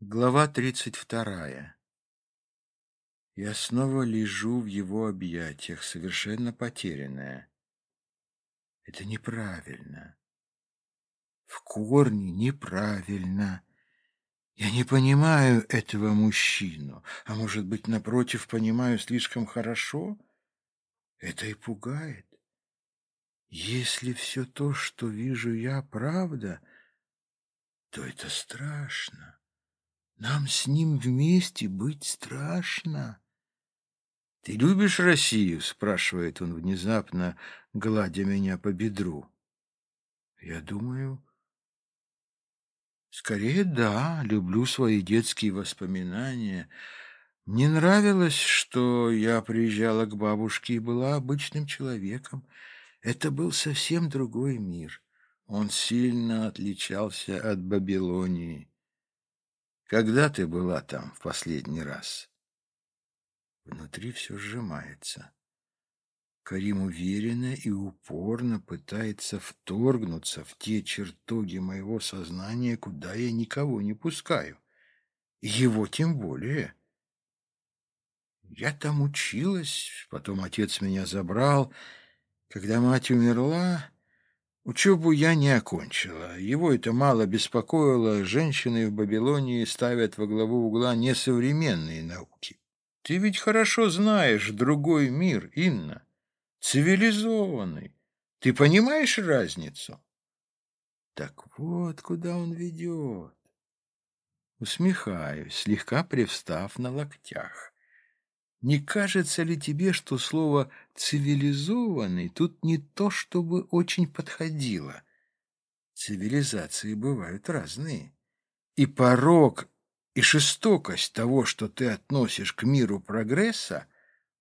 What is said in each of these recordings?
Глава тридцать вторая. Я снова лежу в его объятиях, совершенно потерянная. Это неправильно. В корне неправильно. Я не понимаю этого мужчину, а может быть, напротив, понимаю слишком хорошо? Это и пугает. Если все то, что вижу я, правда, то это страшно. Нам с ним вместе быть страшно. «Ты любишь Россию?» — спрашивает он внезапно, гладя меня по бедру. Я думаю, скорее да, люблю свои детские воспоминания. Мне нравилось, что я приезжала к бабушке и была обычным человеком. Это был совсем другой мир. Он сильно отличался от Бабилонии. Когда ты была там в последний раз? Внутри все сжимается. Карим уверенно и упорно пытается вторгнуться в те чертоги моего сознания, куда я никого не пускаю. Его тем более. Я там училась, потом отец меня забрал. Когда мать умерла, Учебу я не окончила. Его это мало беспокоило. Женщины в Вавилонии ставят во главу угла несовременные науки. Ты ведь хорошо знаешь другой мир, Инна. Цивилизованный. Ты понимаешь разницу? Так вот, куда он ведет. Усмехаюсь, слегка привстав на локтях. Не кажется ли тебе, что слово «цивилизованный» тут не то, чтобы очень подходило? Цивилизации бывают разные. И порог, и жестокость того, что ты относишь к миру прогресса,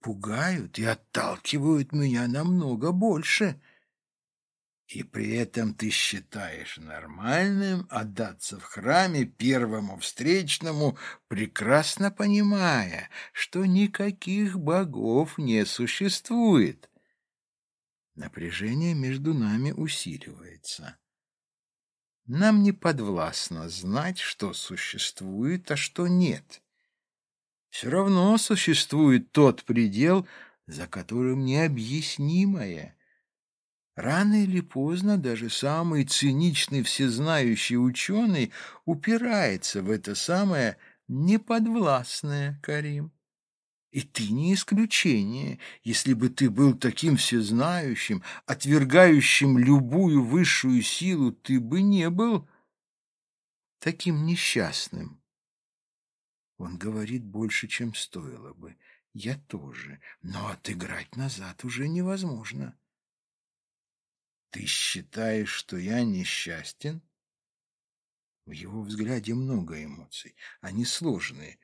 пугают и отталкивают меня намного больше, и при этом ты считаешь нормальным отдаться в храме первому встречному, прекрасно понимая, что никаких богов не существует. Напряжение между нами усиливается. Нам не подвластно знать, что существует, а что нет. Все равно существует тот предел, за которым необъяснимое — Рано или поздно даже самый циничный всезнающий ученый упирается в это самое неподвластное, Карим. И ты не исключение. Если бы ты был таким всезнающим, отвергающим любую высшую силу, ты бы не был таким несчастным. Он говорит больше, чем стоило бы. Я тоже. Но отыграть назад уже невозможно. Ты считаешь, что я несчастен? В его взгляде много эмоций. Они сложные,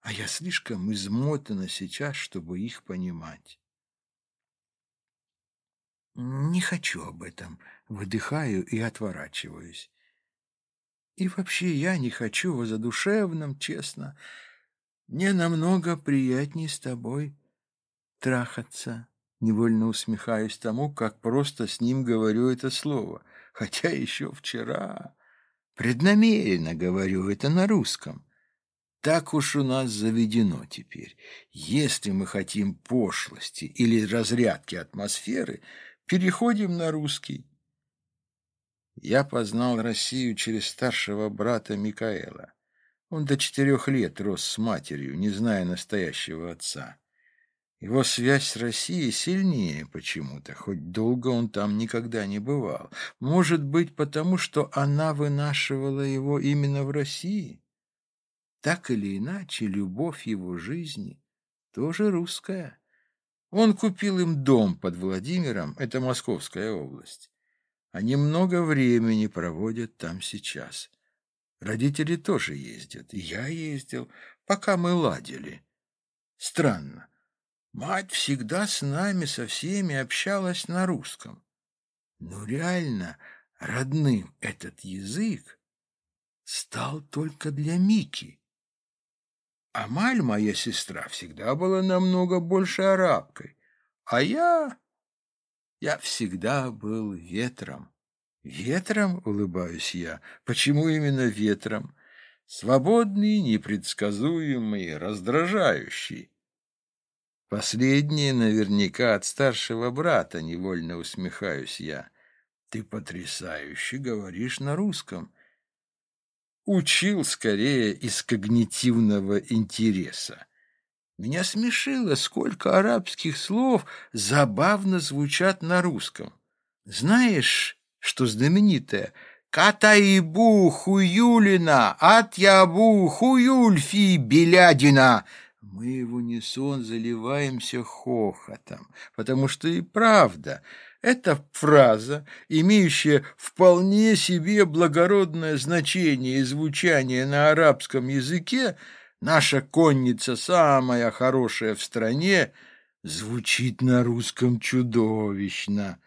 а я слишком измотана сейчас, чтобы их понимать. Не хочу об этом. Выдыхаю и отворачиваюсь. И вообще я не хочу о задушевном, честно. Мне намного приятнее с тобой трахаться. Невольно усмехаюсь тому, как просто с ним говорю это слово, хотя еще вчера преднамеренно говорю это на русском. Так уж у нас заведено теперь. Если мы хотим пошлости или разрядки атмосферы, переходим на русский. Я познал Россию через старшего брата Микаэла. Он до четырех лет рос с матерью, не зная настоящего отца. Его связь с Россией сильнее почему-то, хоть долго он там никогда не бывал. Может быть, потому что она вынашивала его именно в России? Так или иначе, любовь его жизни тоже русская. Он купил им дом под Владимиром, это Московская область. Они много времени проводят там сейчас. Родители тоже ездят, и я ездил, пока мы ладили. Странно. Мать всегда с нами, со всеми общалась на русском. Но реально родным этот язык стал только для Мики. Амаль, моя сестра, всегда была намного больше арабкой, а я... я всегда был ветром. Ветром, улыбаюсь я. Почему именно ветром? Свободный, непредсказуемый, раздражающий. Последнее наверняка от старшего брата, невольно усмехаюсь я. Ты потрясающе говоришь на русском. Учил скорее из когнитивного интереса. Меня смешило, сколько арабских слов забавно звучат на русском. Знаешь, что знаменитое «Катаибу хуюлина, атьябу хуюльфи белядина» Мы в унисон заливаемся хохотом, потому что и правда, эта фраза, имеющая вполне себе благородное значение и звучание на арабском языке, наша конница самая хорошая в стране, звучит на русском чудовищно.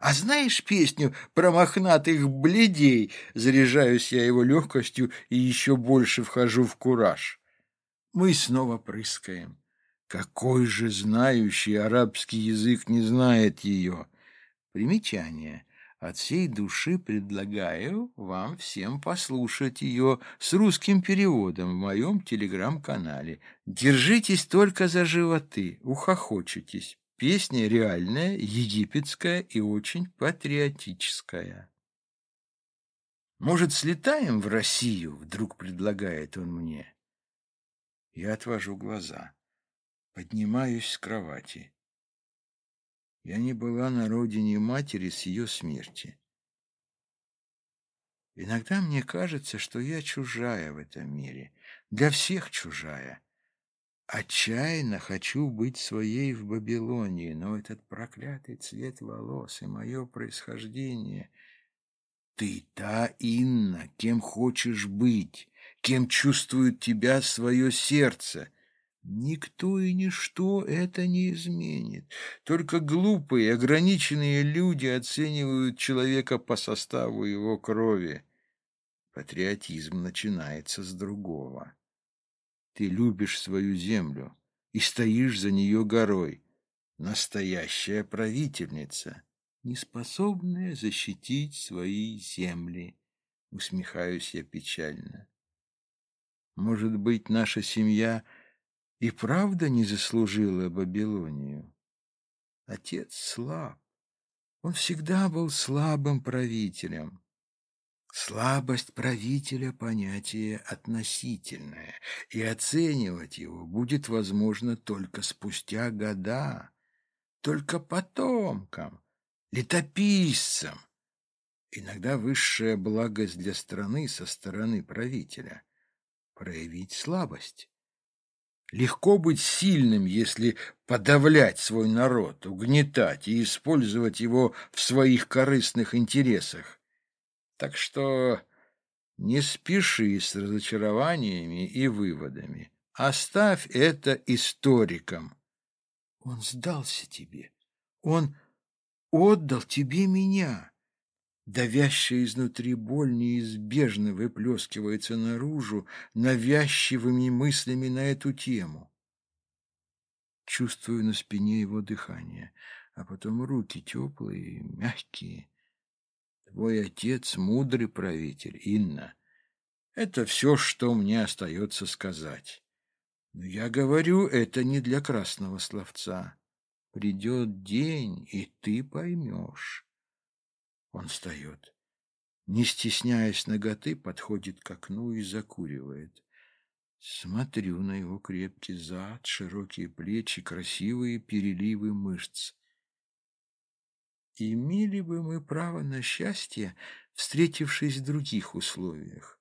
А знаешь песню про мохнатых бледей? Заряжаюсь я его легкостью и еще больше вхожу в кураж. Мы снова прыскаем. Какой же знающий арабский язык не знает ее? Примечание. От всей души предлагаю вам всем послушать ее с русским переводом в моем телеграм-канале. Держитесь только за животы, ухохочетесь. Песня реальная, египетская и очень патриотическая. «Может, слетаем в Россию?» — вдруг предлагает он мне. Я отвожу глаза, поднимаюсь с кровати. Я не была на родине матери с ее смерти. Иногда мне кажется, что я чужая в этом мире, для всех чужая. Отчаянно хочу быть своей в Вавилонии, но этот проклятый цвет волос и мое происхождение... Ты та Инна, кем хочешь быть, кем чувствует тебя свое сердце. Никто и ничто это не изменит. Только глупые, ограниченные люди оценивают человека по составу его крови. Патриотизм начинается с другого. Ты любишь свою землю и стоишь за нее горой. Настоящая правительница, неспособная защитить свои земли. Усмехаюсь я печально. Может быть, наша семья и правда не заслужила Бабилонию. Отец слаб. Он всегда был слабым правителем. Слабость правителя – понятие относительное, и оценивать его будет возможно только спустя года, только потомкам, летописцам. Иногда высшая благость для страны со стороны правителя – проявить слабость. Легко быть сильным, если подавлять свой народ, угнетать и использовать его в своих корыстных интересах. Так что не спеши с разочарованиями и выводами. Оставь это историкам. Он сдался тебе. Он отдал тебе меня. Давящая изнутри боль неизбежно выплескивается наружу навязчивыми мыслями на эту тему. Чувствую на спине его дыхание, а потом руки теплые, мягкие. Твой отец — мудрый правитель, Инна. Это все, что мне остается сказать. Но я говорю это не для красного словца. Придет день, и ты поймешь. Он встает. Не стесняясь ноготы, подходит к окну и закуривает. Смотрю на его крепкий зад, широкие плечи, красивые переливы мышц. Имели бы мы право на счастье, встретившись в других условиях,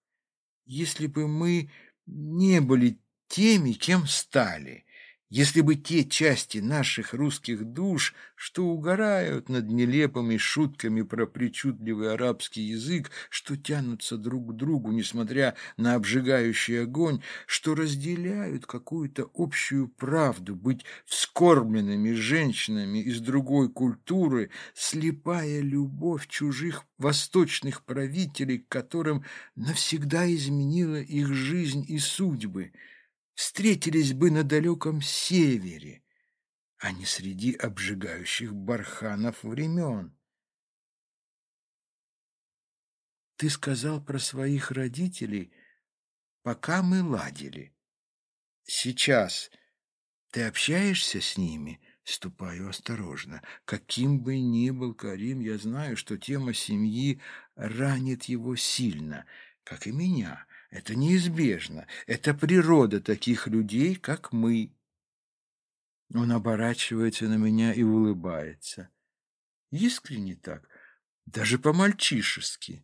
если бы мы не были теми, кем стали, если бы те части наших русских душ, что угорают над нелепыми шутками про причудливый арабский язык, что тянутся друг к другу, несмотря на обжигающий огонь, что разделяют какую-то общую правду, быть вскормленными женщинами из другой культуры, слепая любовь чужих восточных правителей, которым навсегда изменила их жизнь и судьбы – встретились бы на далеком севере, а не среди обжигающих барханов времен. Ты сказал про своих родителей, пока мы ладили. Сейчас ты общаешься с ними?» Ступаю осторожно. Каким бы ни был Карим, я знаю, что тема семьи ранит его сильно, как и меня. Это неизбежно. Это природа таких людей, как мы. Он оборачивается на меня и улыбается. Искренне так, даже по-мальчишески.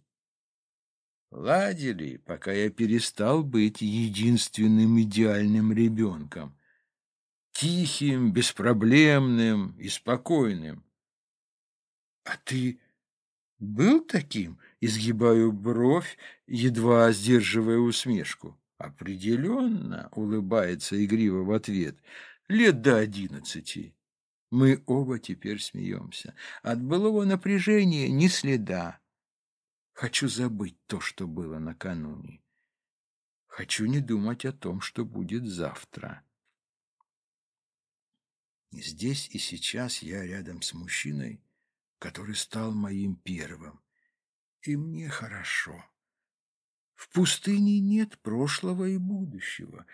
Ладили, пока я перестал быть единственным идеальным ребенком тихим, беспроблемным и спокойным. А ты был таким? Изгибаю бровь, едва сдерживая усмешку. Определенно, улыбается игриво в ответ. Лет до одиннадцати. Мы оба теперь смеемся. От былого напряжения ни следа. Хочу забыть то, что было накануне. Хочу не думать о том, что будет завтра. Здесь и сейчас я рядом с мужчиной, который стал моим первым. И мне хорошо. В пустыне нет прошлого и будущего.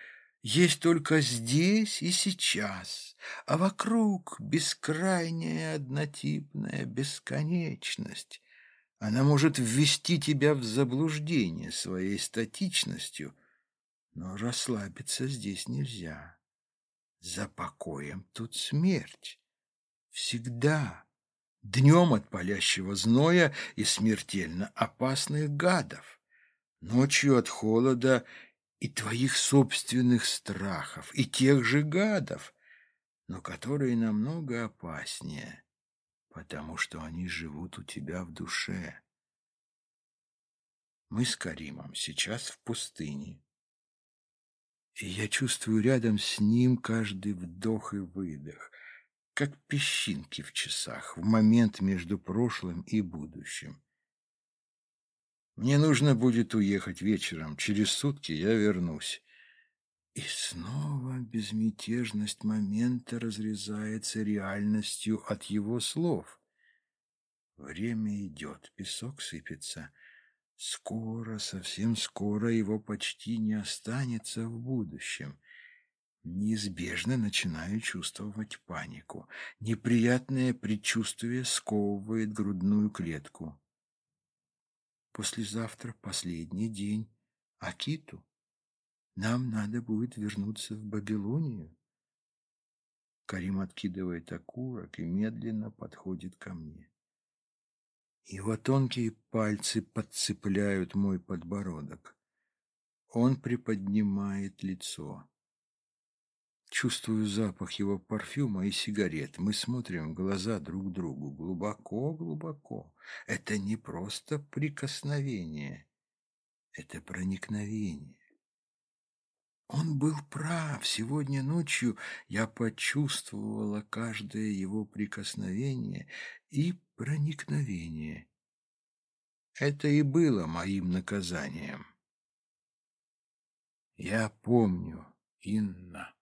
Есть только здесь и сейчас, а вокруг бескрайняя однотипная бесконечность. Она может ввести тебя в заблуждение своей статичностью, но расслабиться здесь нельзя. За покоем тут смерть. Всегда. Днем от палящего зноя и смертельно опасных гадов. Ночью от холода и твоих собственных страхов, и тех же гадов, но которые намного опаснее, потому что они живут у тебя в душе. Мы с Каримом сейчас в пустыне. И я чувствую рядом с ним каждый вдох и выдох, как песчинки в часах, в момент между прошлым и будущим. Мне нужно будет уехать вечером, через сутки я вернусь. И снова безмятежность момента разрезается реальностью от его слов. Время идет, песок сыпется — Скоро, совсем скоро его почти не останется в будущем. Неизбежно начинаю чувствовать панику. Неприятное предчувствие сковывает грудную клетку. Послезавтра последний день Акиту. Нам надо будет вернуться в Бабилонию. Карим откидывает окурок и медленно подходит ко мне. Его тонкие пальцы подцепляют мой подбородок. Он приподнимает лицо. Чувствую запах его парфюма и сигарет. Мы смотрим в глаза друг другу глубоко-глубоко. Это не просто прикосновение, это проникновение. Он был прав. Сегодня ночью я почувствовала каждое его прикосновение и проникновение. Это и было моим наказанием. Я помню, Инна.